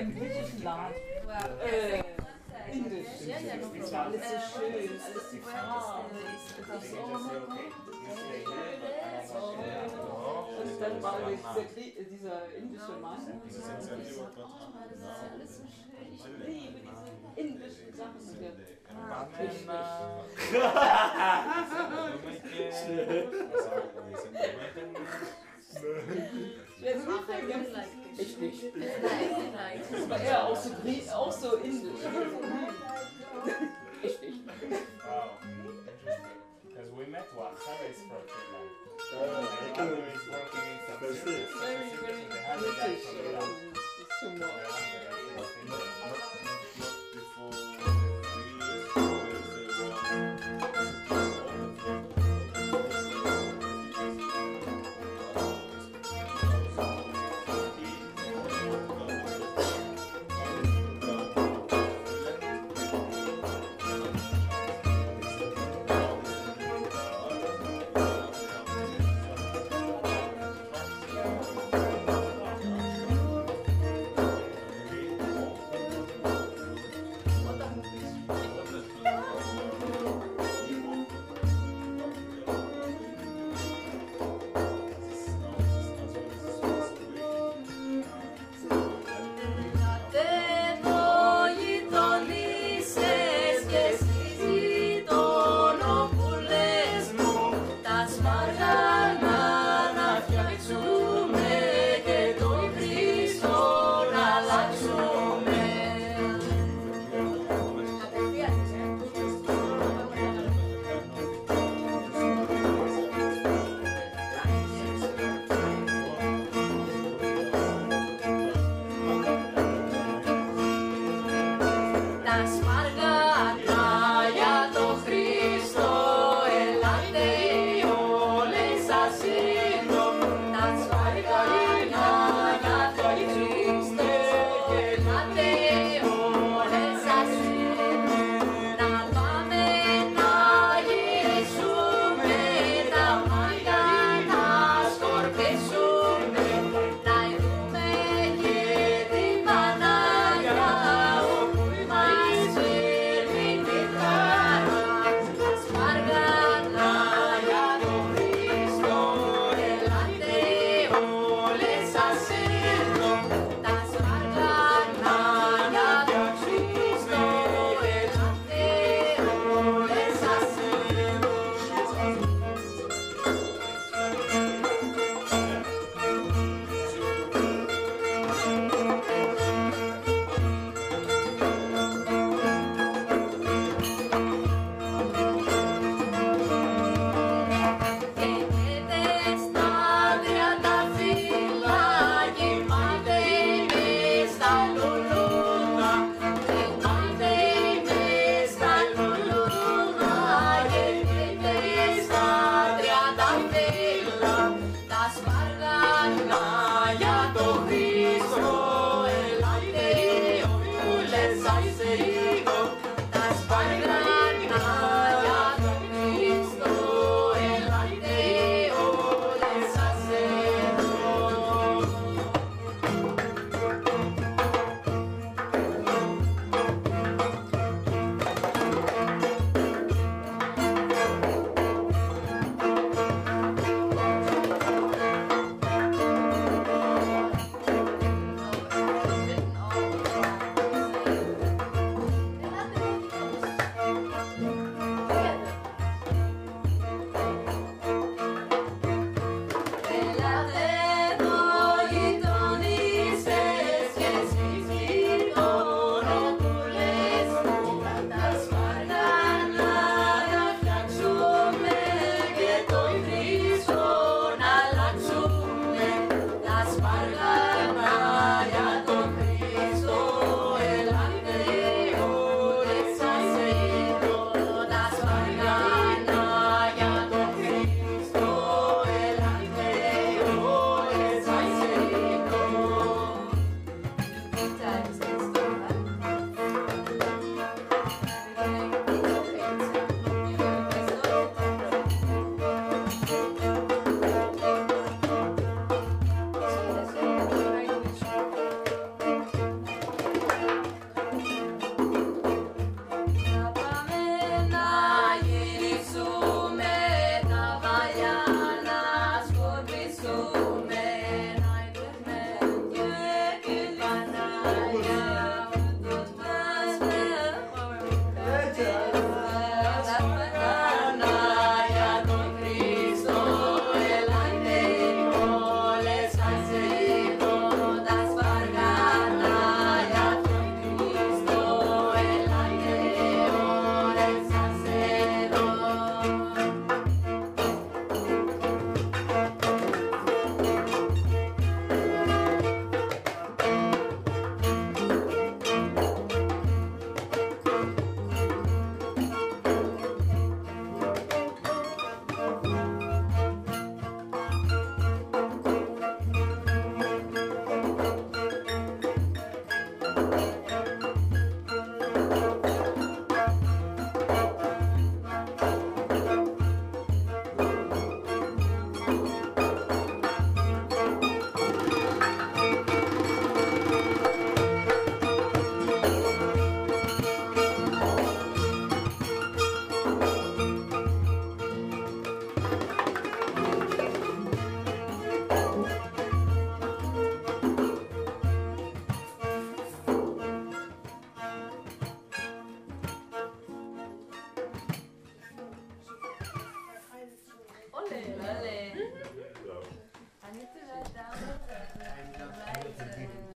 im griechischen Land. Äh, Indisch. Das war alles so schön, alles die so, Und dann war dieser, Grie- dieser indische Mann. Und ich so, oh, das ist ja alles so schön. Ich liebe diese indischen Sachen. Und der, ah, ich Ich werde nie vergessen. Ich nicht. Das war eher auch so, Grie- auch so indisch. Ich nicht. Wow, interesting. Because we met once, Sarah is from Finland. And the other is working in some it. Very, very They have a guy British. from uh, Iran. It's too They much. have a guy from Finland. So.